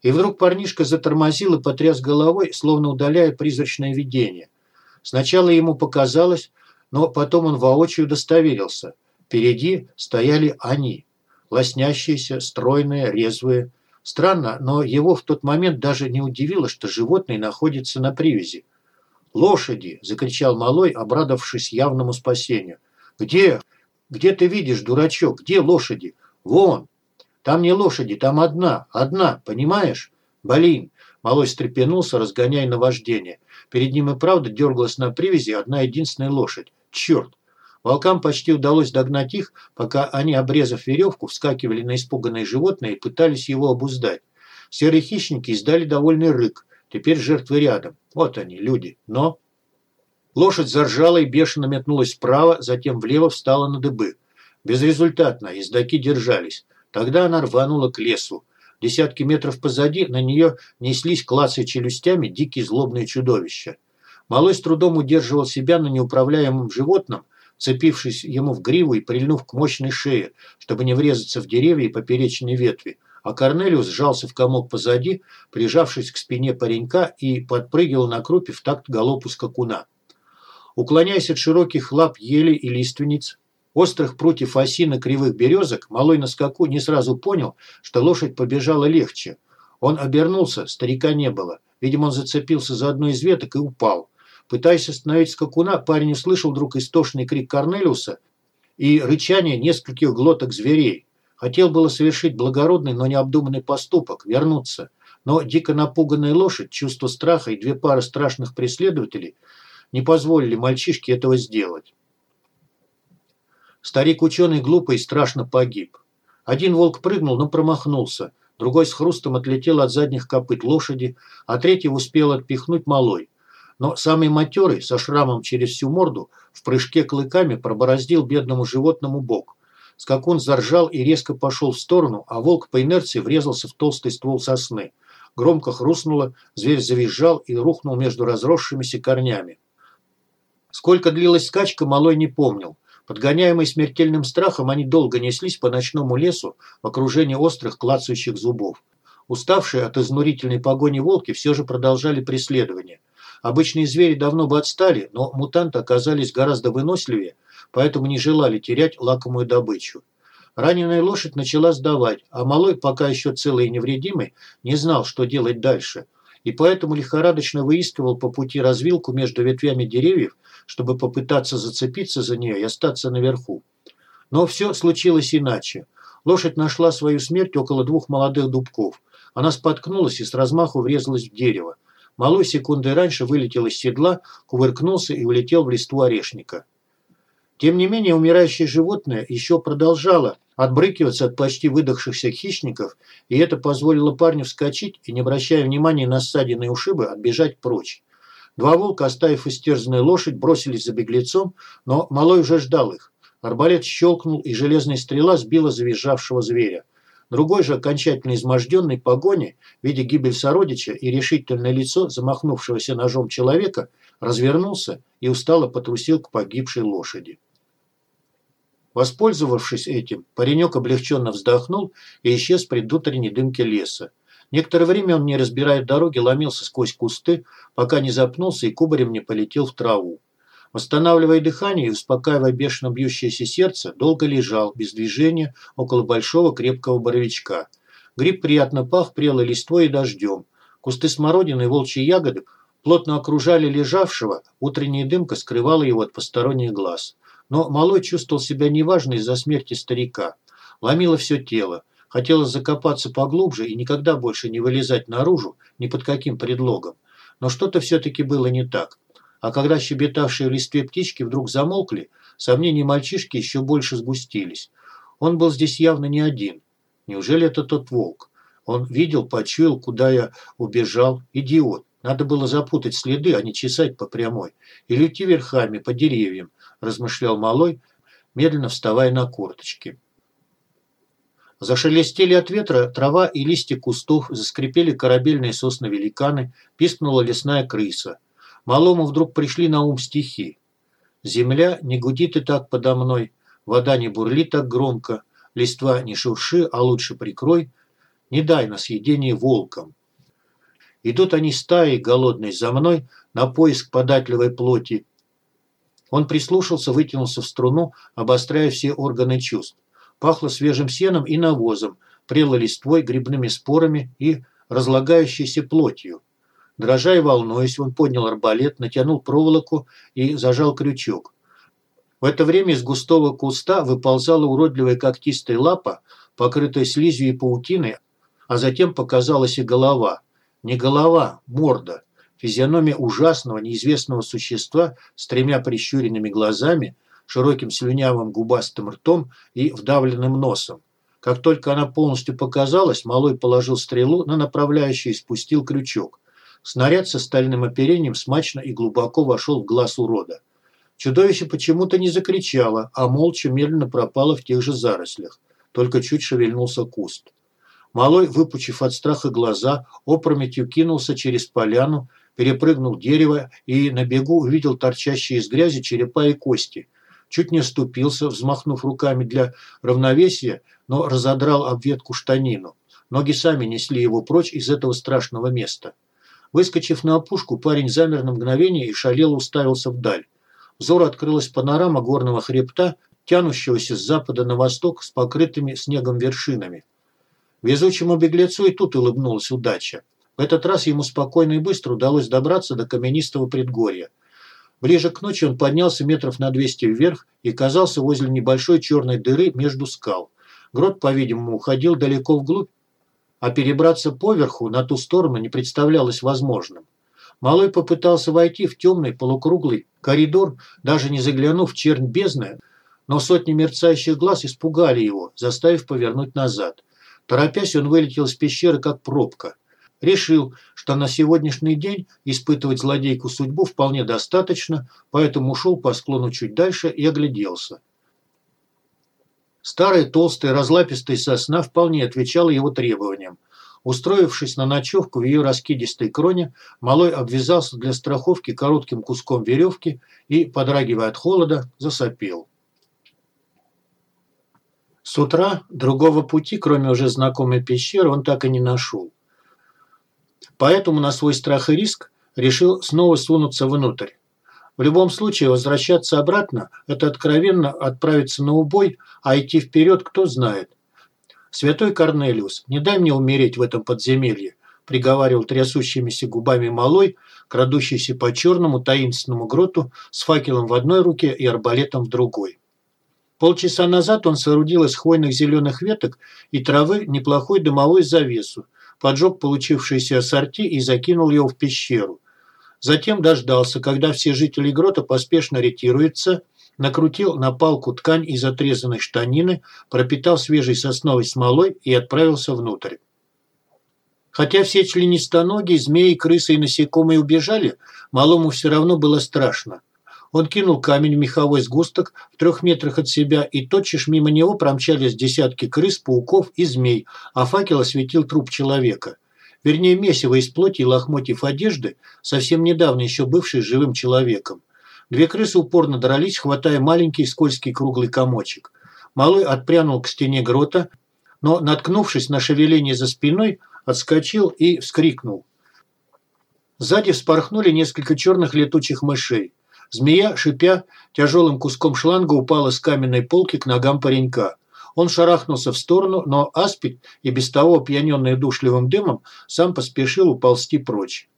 И вдруг парнишка затормозил и потряс головой, словно удаляя призрачное видение. Сначала ему показалось, но потом он воочию удостоверился. Впереди стояли они лоснящиеся, стройные, резвые. Странно, но его в тот момент даже не удивило, что животные находятся на привязи. «Лошади!» – закричал Малой, обрадовавшись явному спасению. «Где? Где ты видишь, дурачок? Где лошади? Вон! Там не лошади, там одна, одна, понимаешь? Блин!» Малой стрепенулся, разгоняя наваждение. Перед ним и правда дергалась на привязи одна единственная лошадь. Черт! Волкам почти удалось догнать их, пока они, обрезав веревку, вскакивали на испуганное животное и пытались его обуздать. Серые хищники издали довольный рык. Теперь жертвы рядом. Вот они, люди. Но... Лошадь заржала и бешено метнулась вправо, затем влево встала на дыбы. Безрезультатно, ездаки держались. Тогда она рванула к лесу. Десятки метров позади на нее неслись, клацая челюстями, дикие злобные чудовища. Малой с трудом удерживал себя на неуправляемом животном, цепившись ему в гриву и прильнув к мощной шее, чтобы не врезаться в деревья и поперечные ветви, а Корнелиус сжался в комок позади, прижавшись к спине паренька и подпрыгивал на крупе в такт галопу скакуна. Уклоняясь от широких лап ели и лиственниц, острых прутьев осины кривых березок, малой на скаку не сразу понял, что лошадь побежала легче. Он обернулся, старика не было. Видимо, он зацепился за одну из веток и упал. Пытаясь остановить скакуна, парень услышал вдруг истошный крик Корнелиуса и рычание нескольких глоток зверей. Хотел было совершить благородный, но необдуманный поступок – вернуться. Но дико напуганная лошадь, чувство страха и две пары страшных преследователей не позволили мальчишке этого сделать. Старик-ученый глупо и страшно погиб. Один волк прыгнул, но промахнулся. Другой с хрустом отлетел от задних копыт лошади, а третий успел отпихнуть малой но самый матерый, со шрамом через всю морду, в прыжке клыками пробороздил бедному животному бок. Скакун заржал и резко пошел в сторону, а волк по инерции врезался в толстый ствол сосны. Громко хрустнуло, зверь завизжал и рухнул между разросшимися корнями. Сколько длилась скачка, малой не помнил. Подгоняемый смертельным страхом, они долго неслись по ночному лесу в окружении острых клацающих зубов. Уставшие от изнурительной погони волки все же продолжали преследование. Обычные звери давно бы отстали, но мутанты оказались гораздо выносливее, поэтому не желали терять лакомую добычу. Раненая лошадь начала сдавать, а малой, пока еще целый и невредимый, не знал, что делать дальше, и поэтому лихорадочно выискивал по пути развилку между ветвями деревьев, чтобы попытаться зацепиться за нее и остаться наверху. Но все случилось иначе. Лошадь нашла свою смерть около двух молодых дубков. Она споткнулась и с размаху врезалась в дерево. Малой секунды раньше вылетел из седла, кувыркнулся и улетел в листву орешника. Тем не менее, умирающее животное еще продолжало отбрыкиваться от почти выдохшихся хищников, и это позволило парню вскочить и, не обращая внимания на ссадины и ушибы, отбежать прочь. Два волка, оставив истерзанную лошадь, бросились за беглецом, но Малой уже ждал их. Арбалет щелкнул, и железная стрела сбила завизжавшего зверя. Другой же, окончательно изможденный погони, видя гибель сородича и решительное лицо замахнувшегося ножом человека, развернулся и устало потрусил к погибшей лошади. Воспользовавшись этим, паренек облегченно вздохнул и исчез в предутренней дымке леса. Некоторое время он, не разбирая дороги, ломился сквозь кусты, пока не запнулся и кубарем не полетел в траву. Восстанавливая дыхание и успокаивая бешено бьющееся сердце, долго лежал, без движения, около большого крепкого боровичка. Гриб приятно пах прелой листвой и дождем. Кусты смородины и волчьи ягоды плотно окружали лежавшего, утренняя дымка скрывала его от посторонних глаз. Но малой чувствовал себя неважно из-за смерти старика. Ломило все тело. Хотелось закопаться поглубже и никогда больше не вылезать наружу ни под каким предлогом. Но что-то все-таки было не так. А когда щебетавшие в листве птички вдруг замолкли, сомнения мальчишки еще больше сгустились. Он был здесь явно не один. Неужели это тот волк? Он видел, почуял, куда я убежал. Идиот. Надо было запутать следы, а не чесать по прямой. Или идти верхами, по деревьям, размышлял малой, медленно вставая на корточки. Зашелестели от ветра трава и листья кустов, заскрипели корабельные сосны-великаны, пискнула лесная крыса. Малому вдруг пришли на ум стихи. «Земля, не гуди ты так подо мной, вода не бурли так громко, листва не шурши, а лучше прикрой, не дай на съедение волкам». Идут они стаей голодной за мной на поиск податливой плоти. Он прислушался, вытянулся в струну, обостряя все органы чувств. Пахло свежим сеном и навозом, прело листвой, грибными спорами и разлагающейся плотью. Дрожа и волнуясь, он поднял арбалет, натянул проволоку и зажал крючок. В это время из густого куста выползала уродливая когтистая лапа, покрытая слизью и паутиной, а затем показалась и голова. Не голова, морда. Физиономия ужасного, неизвестного существа с тремя прищуренными глазами, широким слюнявым губастым ртом и вдавленным носом. Как только она полностью показалась, малой положил стрелу на направляющий и спустил крючок. Снаряд со стальным оперением смачно и глубоко вошел в глаз урода. Чудовище почему-то не закричало, а молча медленно пропало в тех же зарослях. Только чуть шевельнулся куст. Малой, выпучив от страха глаза, опрометью кинулся через поляну, перепрыгнул дерево и на бегу увидел торчащие из грязи черепа и кости. Чуть не оступился, взмахнув руками для равновесия, но разодрал об ветку штанину. Ноги сами несли его прочь из этого страшного места. Выскочив на опушку, парень замер на мгновение и шалел уставился вдаль. Взору открылась панорама горного хребта, тянущегося с запада на восток с покрытыми снегом вершинами. Везучему беглецу и тут улыбнулась удача. В этот раз ему спокойно и быстро удалось добраться до каменистого предгорья. Ближе к ночи он поднялся метров на 200 вверх и оказался возле небольшой черной дыры между скал. Грот, по-видимому, уходил далеко вглубь а перебраться поверху на ту сторону не представлялось возможным. Малой попытался войти в темный полукруглый коридор, даже не заглянув в чернь бездны, но сотни мерцающих глаз испугали его, заставив повернуть назад. Торопясь, он вылетел из пещеры, как пробка. Решил, что на сегодняшний день испытывать злодейку судьбу вполне достаточно, поэтому ушел по склону чуть дальше и огляделся. Старая толстая разлапистая сосна вполне отвечала его требованиям. Устроившись на ночевку в ее раскидистой кроне, малой обвязался для страховки коротким куском веревки и, подрагивая от холода, засопел. С утра другого пути, кроме уже знакомой пещеры, он так и не нашел. Поэтому на свой страх и риск решил снова сунуться внутрь. В любом случае, возвращаться обратно – это откровенно отправиться на убой, а идти вперед кто знает. «Святой Корнелиус, не дай мне умереть в этом подземелье», – приговаривал трясущимися губами малой, крадущийся по черному таинственному гроту с факелом в одной руке и арбалетом в другой. Полчаса назад он соорудил из хвойных зеленых веток и травы неплохой дымовой завесу, поджег получившиеся ассорти и закинул его в пещеру – Затем дождался, когда все жители грота поспешно ретируются, накрутил на палку ткань из отрезанной штанины, пропитал свежей сосновой смолой и отправился внутрь. Хотя все членистоногие, змеи, крысы и насекомые убежали, малому все равно было страшно. Он кинул камень в меховой сгусток в трех метрах от себя, и тотчас мимо него промчались десятки крыс, пауков и змей, а факел осветил труп человека. Вернее, месиво из плоти и лохмотьев одежды, совсем недавно еще бывший живым человеком. Две крысы упорно дрались, хватая маленький скользкий круглый комочек. Малой отпрянул к стене грота, но, наткнувшись на шевеление за спиной, отскочил и вскрикнул. Сзади вспорхнули несколько черных летучих мышей. Змея, шипя, тяжелым куском шланга упала с каменной полки к ногам паренька. Он шарахнулся в сторону, но Аспид, и без того опьяненный душливым дымом, сам поспешил уползти прочь.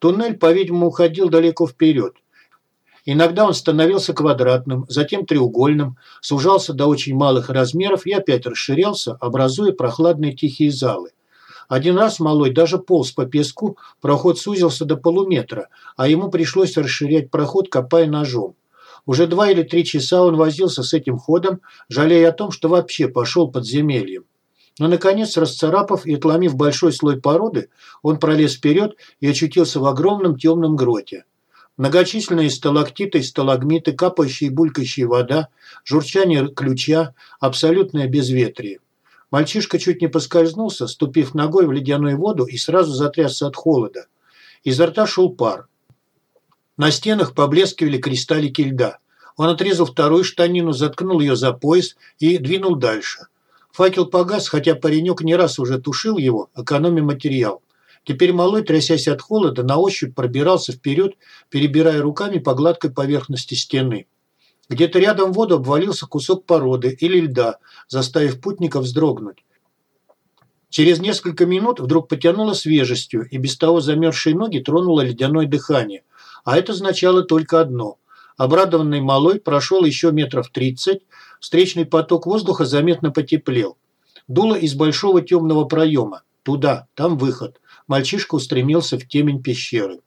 Туннель, по-видимому, уходил далеко вперед. Иногда он становился квадратным, затем треугольным, сужался до очень малых размеров и опять расширялся, образуя прохладные тихие залы. Один раз малой даже полз по песку, проход сузился до полуметра, а ему пришлось расширять проход, копая ножом. Уже два или три часа он возился с этим ходом, жалея о том, что вообще пошел подземельем. Но, наконец, расцарапав и отломив большой слой породы, он пролез вперед и очутился в огромном темном гроте. Многочисленные сталактиты и сталагмиты, капающие и булькающая вода, журчание ключа, абсолютное безветрие. Мальчишка чуть не поскользнулся, ступив ногой в ледяную воду и сразу затрясся от холода. Изо рта шел пар. На стенах поблескивали кристаллики льда. Он отрезал вторую штанину, заткнул ее за пояс и двинул дальше. Факел погас, хотя паренек не раз уже тушил его, экономя материал. Теперь малой, трясясь от холода, на ощупь пробирался вперед, перебирая руками по гладкой поверхности стены. Где-то рядом в воду обвалился кусок породы или льда, заставив путника вздрогнуть. Через несколько минут вдруг потянуло свежестью, и без того замерзшие ноги тронуло ледяное дыхание. А это означало только одно. Обрадованный малой прошел еще метров тридцать, встречный поток воздуха заметно потеплел. Дуло из большого темного проема. Туда, там выход. Мальчишка устремился в темень пещеры.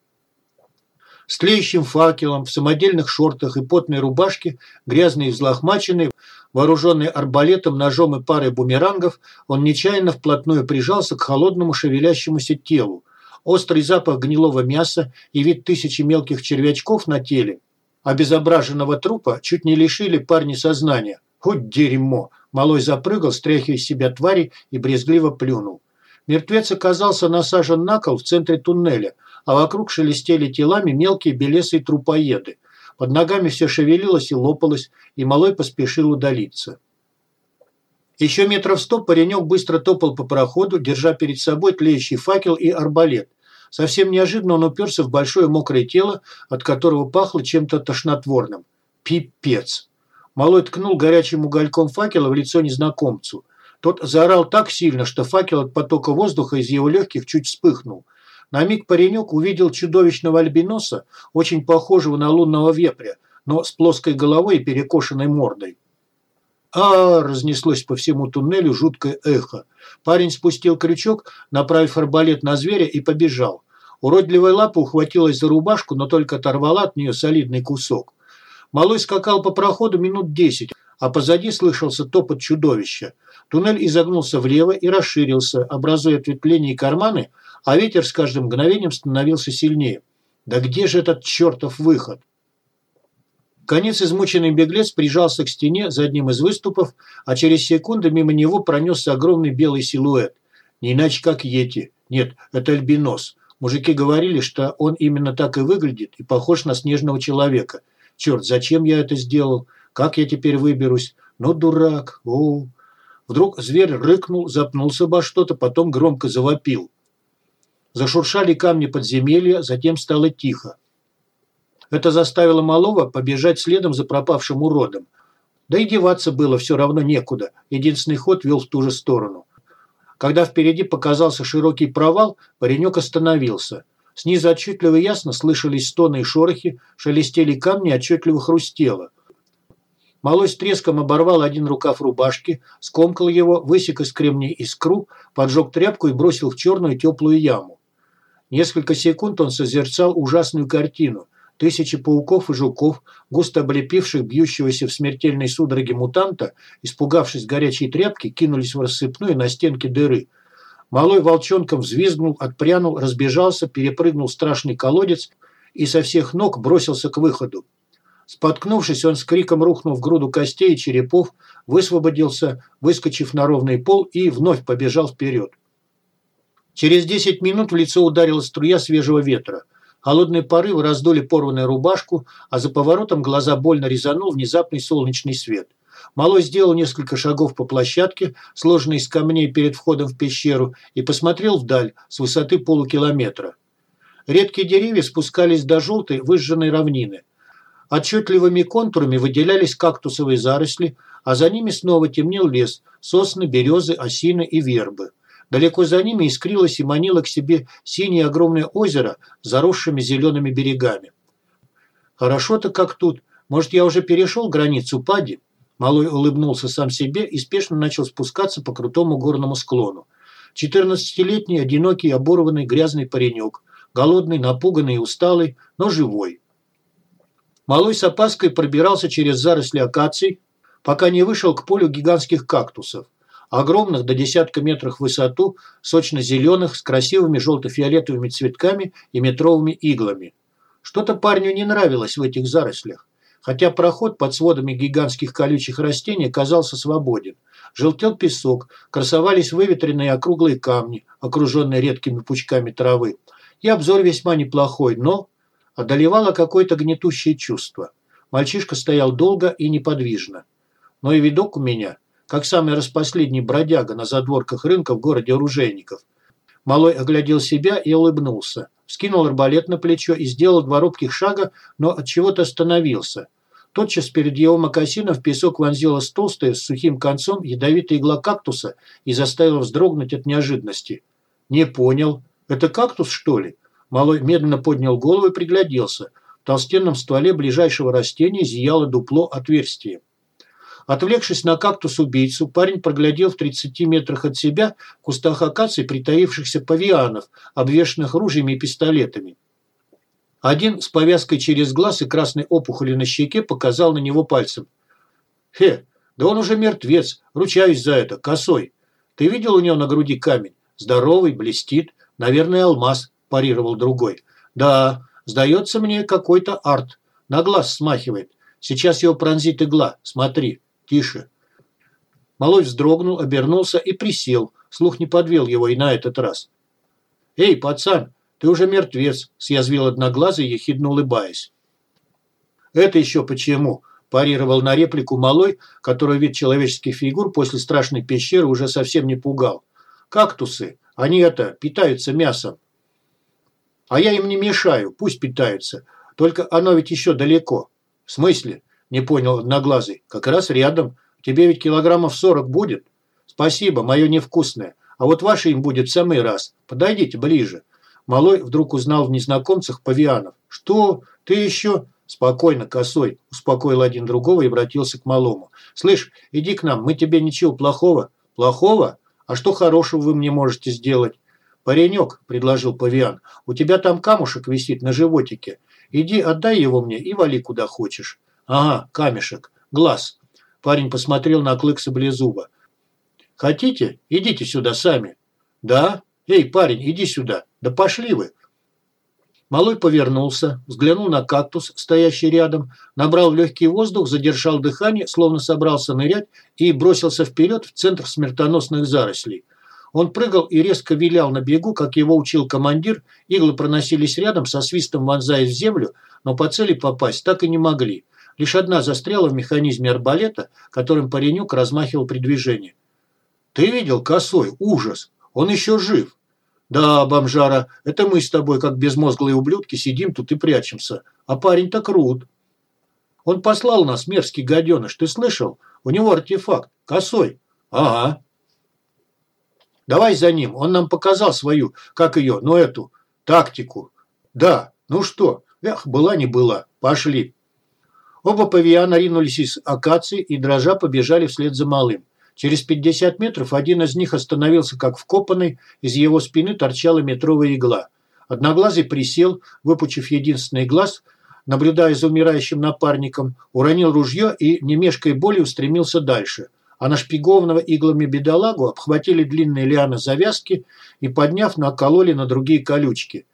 С тлеющим факелом, в самодельных шортах и потной рубашке, грязный и взлохмаченный, вооруженный арбалетом, ножом и парой бумерангов, он нечаянно вплотную прижался к холодному шевелящемуся телу. Острый запах гнилого мяса и вид тысячи мелких червячков на теле, обезображенного трупа, чуть не лишили парня сознания. «Хоть дерьмо!» Малой запрыгал, стряхивая из себя твари и брезгливо плюнул. Мертвец оказался насажен на кол в центре туннеля, а вокруг шелестели телами мелкие белесые трупоеды. Под ногами все шевелилось и лопалось, и малой поспешил удалиться. Еще метров сто паренек быстро топал по проходу, держа перед собой тлеющий факел и арбалет. Совсем неожиданно он уперся в большое мокрое тело, от которого пахло чем-то тошнотворным. Пипец! Малой ткнул горячим угольком факела в лицо незнакомцу. Тот заорал так сильно, что факел от потока воздуха из его легких чуть вспыхнул. На миг паренек увидел чудовищного альбиноса, очень похожего на лунного вепря, но с плоской головой и перекошенной мордой. А, разнеслось по всему туннелю жуткое эхо. Парень спустил крючок, направив арбалет на зверя и побежал. Уродливая лапа ухватилась за рубашку, но только оторвала от нее солидный кусок. Малой скакал по проходу минут десять, а позади слышался топот чудовища. Туннель изогнулся влево и расширился, образуя ответвления и карманы, а ветер с каждым мгновением становился сильнее. Да где же этот чертов выход? Конец измученный беглец прижался к стене за одним из выступов, а через секунду мимо него пронесся огромный белый силуэт. Не иначе как Йети. Нет, это альбинос. Мужики говорили, что он именно так и выглядит и похож на снежного человека. Черт, зачем я это сделал? Как я теперь выберусь? Ну, дурак. О. Вдруг зверь рыкнул, запнулся обо что-то, потом громко завопил. Зашуршали камни подземелья, затем стало тихо. Это заставило малого побежать следом за пропавшим уродом. Да и деваться было все равно некуда, единственный ход вел в ту же сторону. Когда впереди показался широкий провал, паренек остановился. Снизу отчетливо и ясно слышались стоны и шорохи, шелестели камни, отчетливо хрустело. Малой с треском оборвал один рукав рубашки, скомкал его, высек из кремня искру, поджег тряпку и бросил в черную теплую яму. Несколько секунд он созерцал ужасную картину. Тысячи пауков и жуков, густо облепивших бьющегося в смертельной судороге мутанта, испугавшись горячей тряпки, кинулись в рассыпную на стенке дыры. Малой волчонком взвизгнул, отпрянул, разбежался, перепрыгнул страшный колодец и со всех ног бросился к выходу. Споткнувшись, он с криком рухнул в груду костей и черепов, высвободился, выскочив на ровный пол и вновь побежал вперед. Через 10 минут в лицо ударила струя свежего ветра. Холодные порывы раздули порванную рубашку, а за поворотом глаза больно резанул внезапный солнечный свет. Малой сделал несколько шагов по площадке, сложенной из камней перед входом в пещеру, и посмотрел вдаль с высоты полукилометра. Редкие деревья спускались до желтой выжженной равнины. Отчетливыми контурами выделялись кактусовые заросли, а за ними снова темнел лес – сосны, березы, осины и вербы. Далеко за ними искрилось и манило к себе синее огромное озеро с заросшими зелеными берегами. «Хорошо-то как тут. Может, я уже перешел границу Пади?» Малой улыбнулся сам себе и спешно начал спускаться по крутому горному склону. Четырнадцатилетний, одинокий, оборванный, грязный паренек. Голодный, напуганный и усталый, но живой. Малой с опаской пробирался через заросли акаций, пока не вышел к полю гигантских кактусов. Огромных до десятка метров в высоту, сочно-зеленых, с красивыми желто-фиолетовыми цветками и метровыми иглами. Что-то парню не нравилось в этих зарослях хотя проход под сводами гигантских колючих растений казался свободен. Желтел песок, красовались выветренные округлые камни, окруженные редкими пучками травы. И обзор весьма неплохой, но одолевало какое-то гнетущее чувство. Мальчишка стоял долго и неподвижно. Но и видок у меня, как самый распоследний бродяга на задворках рынка в городе оружейников. Малой оглядел себя и улыбнулся. Вскинул арбалет на плечо и сделал два робких шага, но от чего-то остановился. Тотчас перед его мокасином в песок вонзилась толстая с сухим концом ядовитая игла кактуса и заставила вздрогнуть от неожиданности. «Не понял. Это кактус, что ли?» Малой медленно поднял голову и пригляделся. В толстенном стволе ближайшего растения зияло дупло отверстие. Отвлекшись на кактус-убийцу, парень проглядел в 30 метрах от себя в кустах акаций притаившихся павианов, обвешанных ружьями и пистолетами. Один с повязкой через глаз и красной опухолью на щеке показал на него пальцем. «Хе, да он уже мертвец, ручаюсь за это, косой. Ты видел у него на груди камень? Здоровый, блестит. Наверное, алмаз», – парировал другой. «Да, сдается мне какой-то арт. На глаз смахивает. Сейчас его пронзит игла. Смотри, тише». Малой вздрогнул, обернулся и присел. Слух не подвел его и на этот раз. «Эй, пацан, «Ты уже мертвец», – съязвил одноглазый, ехидно улыбаясь. «Это еще почему?» – парировал на реплику малой, который вид человеческих фигур после страшной пещеры уже совсем не пугал. «Кактусы, они это, питаются мясом». «А я им не мешаю, пусть питаются. Только оно ведь еще далеко». «В смысле?» – не понял одноглазый. «Как раз рядом. Тебе ведь килограммов сорок будет?» «Спасибо, мое невкусное. А вот ваше им будет в самый раз. Подойдите ближе». Малой вдруг узнал в незнакомцах павианов. «Что? Ты еще?» «Спокойно, косой», – успокоил один другого и обратился к малому. «Слышь, иди к нам, мы тебе ничего плохого». «Плохого? А что хорошего вы мне можете сделать?» «Паренек», – предложил павиан, – «у тебя там камушек висит на животике. Иди, отдай его мне и вали куда хочешь». «Ага, камешек. Глаз». Парень посмотрел на клык саблезуба. «Хотите? Идите сюда сами». «Да? Эй, парень, иди сюда». «Да пошли вы!» Малой повернулся, взглянул на кактус, стоящий рядом, набрал легкий воздух, задержал дыхание, словно собрался нырять, и бросился вперед в центр смертоносных зарослей. Он прыгал и резко вилял на бегу, как его учил командир, иглы проносились рядом, со свистом вонзаясь в землю, но по цели попасть так и не могли. Лишь одна застряла в механизме арбалета, которым паренек размахивал при движении. «Ты видел, косой? Ужас! Он еще жив!» «Да, бомжара, это мы с тобой, как безмозглые ублюдки, сидим тут и прячемся. А парень-то крут». «Он послал нас, мерзкий гаденыш, ты слышал? У него артефакт. Косой». «Ага». «Давай за ним. Он нам показал свою, как ее, ну эту, тактику». «Да. Ну что? Эх, была не была. Пошли». Оба павиана ринулись из акации и дрожа побежали вслед за малым. Через 50 метров один из них остановился как вкопанный, из его спины торчала метровая игла. Одноглазый присел, выпучив единственный глаз, наблюдая за умирающим напарником, уронил ружье и, не мешкой боли, устремился дальше. А нашпигованного иглами бедолагу обхватили длинные лианы завязки и, подняв, накололи на другие колючки.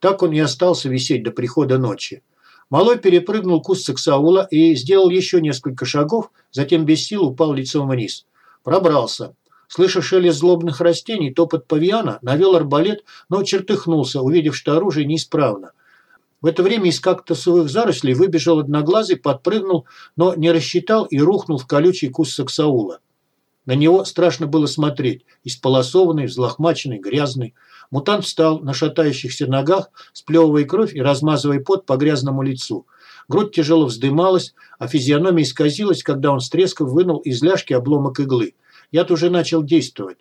Так он и остался висеть до прихода ночи. Малой перепрыгнул куст саксаула и сделал еще несколько шагов, затем без сил упал лицом вниз. Пробрался. Слыша шелест злобных растений, топот павиана, навел арбалет, но чертыхнулся, увидев, что оружие неисправно. В это время из кактусовых зарослей выбежал одноглазый, подпрыгнул, но не рассчитал и рухнул в колючий куст саксаула. На него страшно было смотреть, исполосованный, взлохмаченный, грязный. Мутант встал на шатающихся ногах, сплевывая кровь и размазывая пот по грязному лицу. Грудь тяжело вздымалась, а физиономия исказилась, когда он с треском вынул из ляжки обломок иглы. Яд уже начал действовать.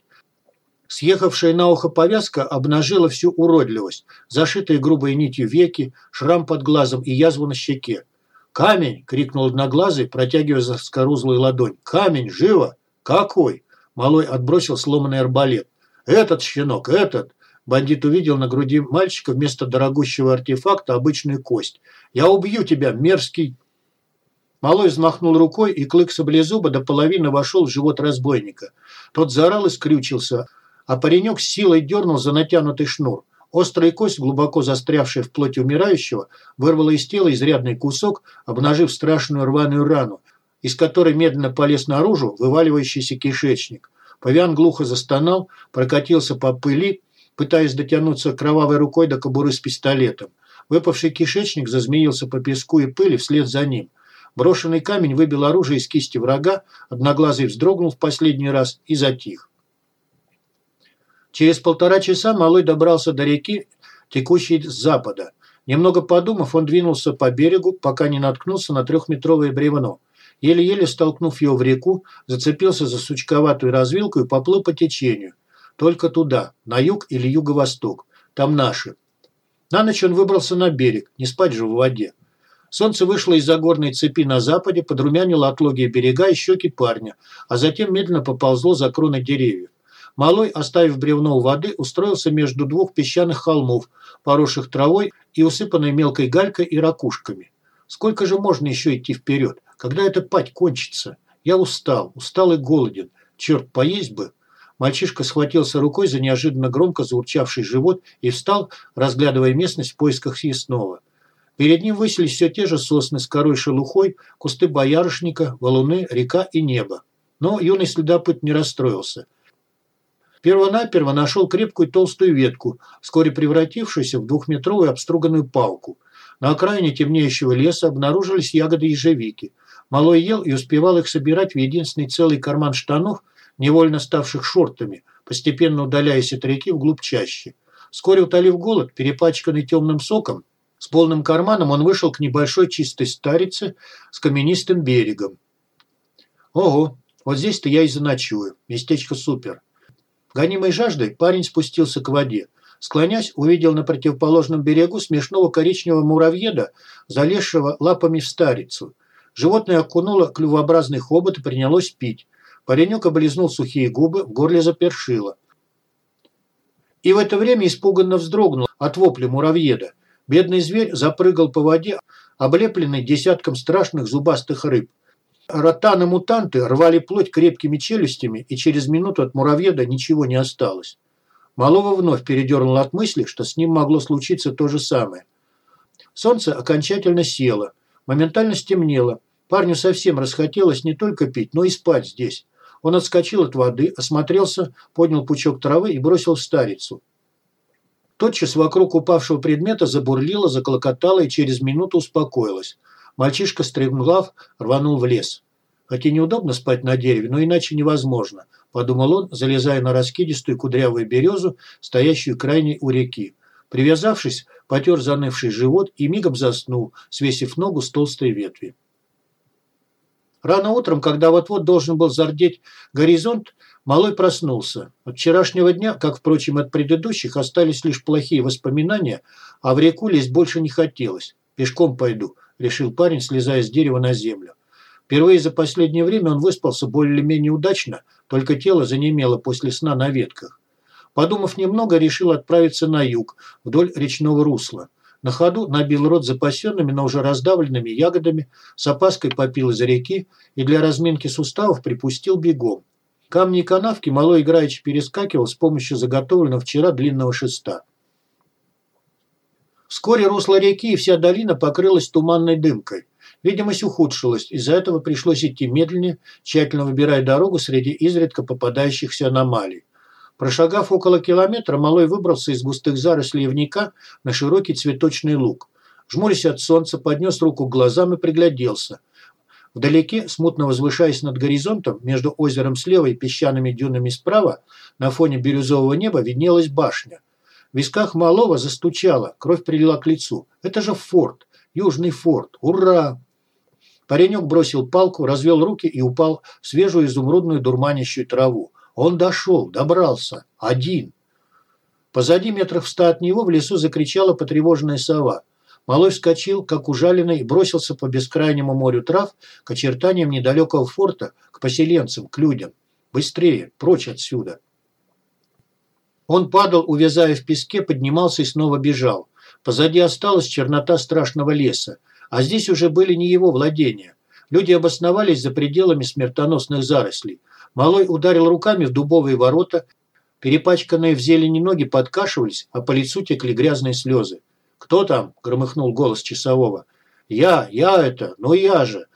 Съехавшая на ухо повязка обнажила всю уродливость, зашитые грубой нитью веки, шрам под глазом и язву на щеке. «Камень!» – крикнул одноглазый, протягивая за скорузлую ладонь. «Камень! Живо!» «Какой?» Малой отбросил сломанный арбалет. «Этот щенок, этот!» Бандит увидел на груди мальчика вместо дорогущего артефакта обычную кость. «Я убью тебя, мерзкий!» Малой взмахнул рукой, и клык саблезуба до половины вошел в живот разбойника. Тот заорал и скрючился, а паренек с силой дернул за натянутый шнур. Острая кость, глубоко застрявшая в плоти умирающего, вырвала из тела изрядный кусок, обнажив страшную рваную рану, из которой медленно полез наружу вываливающийся кишечник. Павиан глухо застонал, прокатился по пыли, пытаясь дотянуться кровавой рукой до кобуры с пистолетом. Выпавший кишечник зазмеился по песку и пыли вслед за ним. Брошенный камень выбил оружие из кисти врага, одноглазый вздрогнул в последний раз и затих. Через полтора часа малой добрался до реки, текущей с запада. Немного подумав, он двинулся по берегу, пока не наткнулся на трехметровое бревно. Еле-еле столкнув его в реку, зацепился за сучковатую развилку и поплыл по течению. Только туда, на юг или юго-восток. Там наши. На ночь он выбрался на берег, не спать же в воде. Солнце вышло из-за горной цепи на западе, подрумянило отлогие берега и щеки парня, а затем медленно поползло за кроны деревьев. Малой, оставив бревно у воды, устроился между двух песчаных холмов, поросших травой и усыпанной мелкой галькой и ракушками. Сколько же можно еще идти вперед? Когда эта пать кончится? Я устал, устал и голоден. Черт, поесть бы. Мальчишка схватился рукой за неожиданно громко заурчавший живот и встал, разглядывая местность в поисках съестного. Перед ним высились все те же сосны с корой шелухой, кусты боярышника, валуны, река и небо. Но юный следопыт не расстроился. Первонаперво нашел крепкую толстую ветку, вскоре превратившуюся в двухметровую обструганную палку. На окраине темнеющего леса обнаружились ягоды ежевики – Малой ел и успевал их собирать в единственный целый карман штанов, невольно ставших шортами, постепенно удаляясь от реки вглубь чаще. Вскоре утолив голод, перепачканный темным соком, с полным карманом он вышел к небольшой чистой старице с каменистым берегом. Ого, вот здесь-то я и заночую. Местечко супер. Гонимой жаждой парень спустился к воде. Склонясь, увидел на противоположном берегу смешного коричневого муравьеда, залезшего лапами в старицу – Животное окунуло клювообразный хобот и принялось пить. Паренек облизнул сухие губы, в горле запершило. И в это время испуганно вздрогнул от вопля муравьеда. Бедный зверь запрыгал по воде, облепленный десятком страшных зубастых рыб. Ротаны-мутанты рвали плоть крепкими челюстями, и через минуту от муравьеда ничего не осталось. Малова вновь передернул от мысли, что с ним могло случиться то же самое. Солнце окончательно село. Моментально стемнело. Парню совсем расхотелось не только пить, но и спать здесь. Он отскочил от воды, осмотрелся, поднял пучок травы и бросил в старицу. Тотчас вокруг упавшего предмета забурлило, заклокотало и через минуту успокоилось. Мальчишка, стремглав, рванул в лес. Хотя неудобно спать на дереве, но иначе невозможно, подумал он, залезая на раскидистую кудрявую березу, стоящую крайней у реки. Привязавшись, потер занывший живот и мигом заснул, свесив ногу с толстой ветви. Рано утром, когда вот-вот должен был зардеть горизонт, малой проснулся. От вчерашнего дня, как, впрочем, от предыдущих, остались лишь плохие воспоминания, а в реку лезть больше не хотелось. «Пешком пойду», – решил парень, слезая с дерева на землю. Впервые за последнее время он выспался более-менее удачно, только тело занемело после сна на ветках. Подумав немного, решил отправиться на юг, вдоль речного русла. На ходу набил рот запасенными, но уже раздавленными ягодами, с опаской попил из реки и для разминки суставов припустил бегом. Камни и канавки малой играючи перескакивал с помощью заготовленного вчера длинного шеста. Вскоре русло реки и вся долина покрылась туманной дымкой. Видимость ухудшилась, из-за этого пришлось идти медленнее, тщательно выбирая дорогу среди изредка попадающихся аномалий. Прошагав около километра, Малой выбрался из густых зарослей явника на широкий цветочный луг. Жмурясь от солнца, поднес руку к глазам и пригляделся. Вдалеке, смутно возвышаясь над горизонтом, между озером слева и песчаными дюнами справа, на фоне бирюзового неба виднелась башня. В висках малого застучало, кровь прилила к лицу. Это же форт, южный форт, ура! Паренек бросил палку, развел руки и упал в свежую изумрудную дурманящую траву. Он дошел, добрался, один. Позади метров ста от него в лесу закричала потревоженная сова. Малой вскочил, как ужаленный, и бросился по бескрайнему морю трав к очертаниям недалекого форта, к поселенцам, к людям. Быстрее, прочь отсюда. Он падал, увязая в песке, поднимался и снова бежал. Позади осталась чернота страшного леса. А здесь уже были не его владения. Люди обосновались за пределами смертоносных зарослей. Малой ударил руками в дубовые ворота. Перепачканные в зелени ноги подкашивались, а по лицу текли грязные слезы. «Кто там?» – громыхнул голос часового. «Я, я это, ну я же!»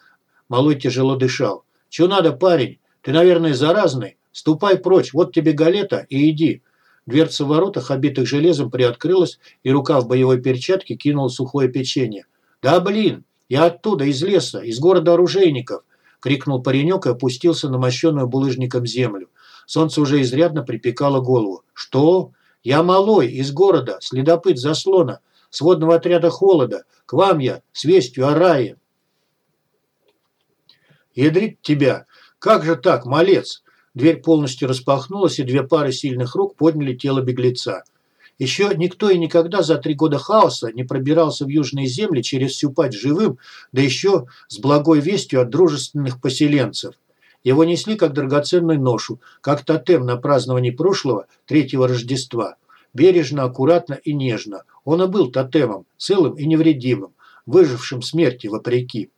Малой тяжело дышал. «Чего надо, парень? Ты, наверное, заразный. Ступай прочь, вот тебе галета и иди. Дверца в воротах, обитых железом, приоткрылась, и рука в боевой перчатке кинула сухое печенье. «Да блин! Я оттуда, из леса, из города оружейников!» – крикнул паренек и опустился на мощенную булыжником землю. Солнце уже изрядно припекало голову. «Что? Я малой, из города, следопыт заслона, сводного отряда холода. К вам я, с вестью о рае!» «Ядрить тебя! Как же так, малец? Дверь полностью распахнулась, и две пары сильных рук подняли тело беглеца. Еще никто и никогда за три года хаоса не пробирался в южные земли через всю пать живым, да еще с благой вестью от дружественных поселенцев. Его несли как драгоценную ношу, как тотем на праздновании прошлого, третьего Рождества. Бережно, аккуратно и нежно. Он и был тотемом, целым и невредимым, выжившим смерти вопреки.